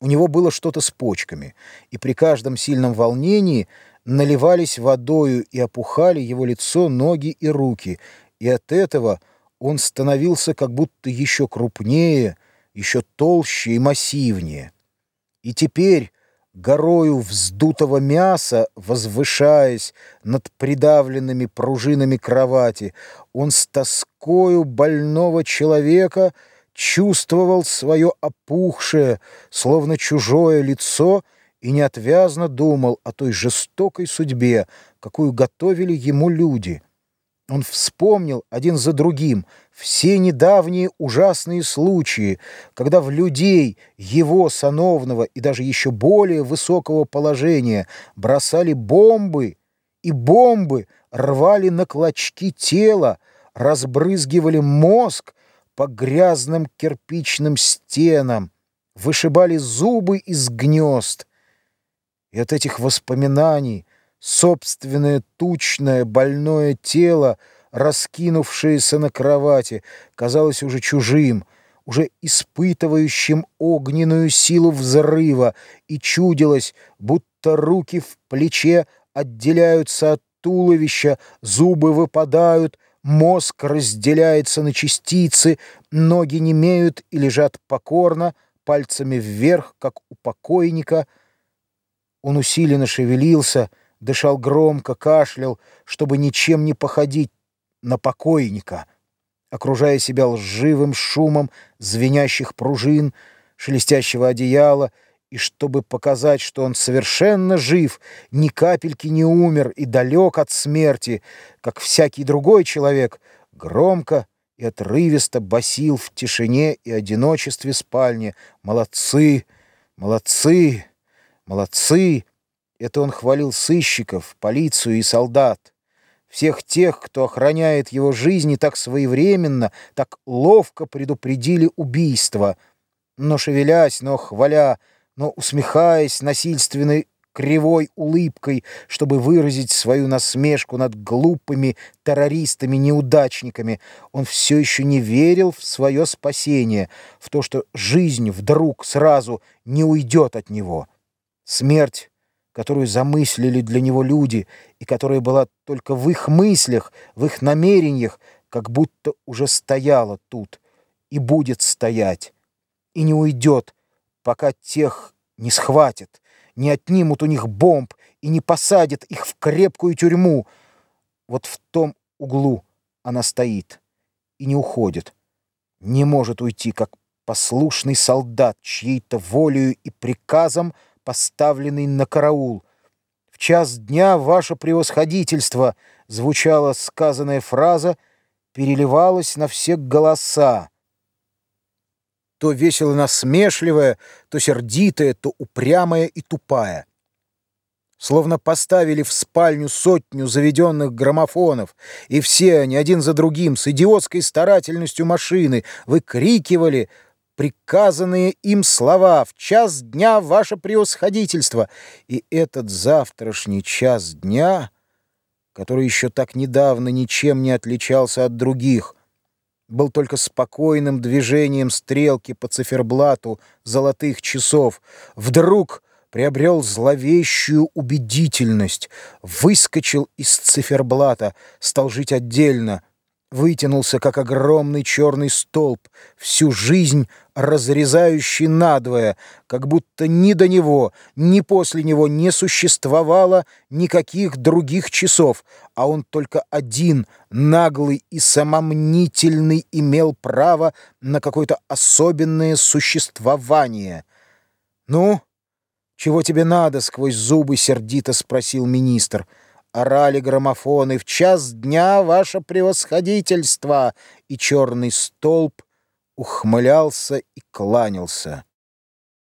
У него было что-то с почками, и при каждом сильном волнении наливались водою и опухали его лицо, ноги и руки, и от этого он становился как будто еще крупнее, еще толще и массивнее. И теперь, горою вздутого мяса, возвышаясь над придавленными пружинами кровати, он с тоскою больного человека — чувствовал свое опухшее, словно чужое лицо и неотвязно думал о той жестокой судьбе, какую готовили ему люди. Он вспомнил один за другим все недавние ужасные случаи, когда в людей его сановного и даже еще более высокого положения бросали бомбы, и бомбы рвали на клочки тела, разбрызгивали мозг, по грязным кирпичным стенам, вышибали зубы из гнезд. И от этих воспоминаний собственное тучное больное тело, раскинувшееся на кровати, казалось уже чужим, уже испытывающим огненную силу взрыва, и чудилось, будто руки в плече отделяются от туловища, зубы выпадают, Мозг разделяется на частицы, ноги немеют и лежат покорно, пальцами вверх, как у покойника. Он усиленно шевелился, дышал громко, кашлял, чтобы ничем не походить на покойника, окружая себя лживым шумом звенящих пружин, шелестящего одеяла — и чтобы показать, что он совершенно жив, ни капельки не умер и далек от смерти, как всякий другой человек, громко и отрывисто басил в тишине и одиночестве спальни. «Молодцы! Молодцы! Молодцы!» Это он хвалил сыщиков, полицию и солдат. Всех тех, кто охраняет его жизнь и так своевременно, так ловко предупредили убийство. Но шевелясь, но хваля, но, усмехаясь насильственной кривой улыбкой, чтобы выразить свою насмешку над глупыми террористами-неудачниками, он все еще не верил в свое спасение, в то, что жизнь вдруг сразу не уйдет от него. Смерть, которую замыслили для него люди, и которая была только в их мыслях, в их намерениях, как будто уже стояла тут и будет стоять, и не уйдет, пока тех не схватят, не отнимут у них бомб и не посадят их в крепкую тюрьму. Вот в том углу она стоит и не уходит, не может уйти, как послушный солдат, чьей-то волею и приказом поставленный на караул. В час дня ваше превосходительство звучала сказанная фраза, переливалась на все голоса то весело насмешливая, то сердитая, то упрямая и тупая. Словно поставили в спальню сотню заведенных граммофонов, и все они один за другим с идиотской старательностью машины выкрикивали приказанные им слова «В час дня, ваше превосходительство!» И этот завтрашний час дня, который еще так недавно ничем не отличался от других, был только спокойным движением стрелки по циферблату золотых часов. Вдруг приобрел зловещую убедительность, выскочил из циферблата, стал жить отдельно, вытянулся, как огромный черный столб, всю жизнь разрезающий надвое, как будто ни до него, ни после него не существовало никаких других часов, а он только один, наглый и самомнительный, имел право на какое-то особенное существование. «Ну, чего тебе надо?» — сквозь зубы сердито спросил министр — орали граммофоны «В час дня, ваше превосходительство!» И черный столб ухмылялся и кланялся.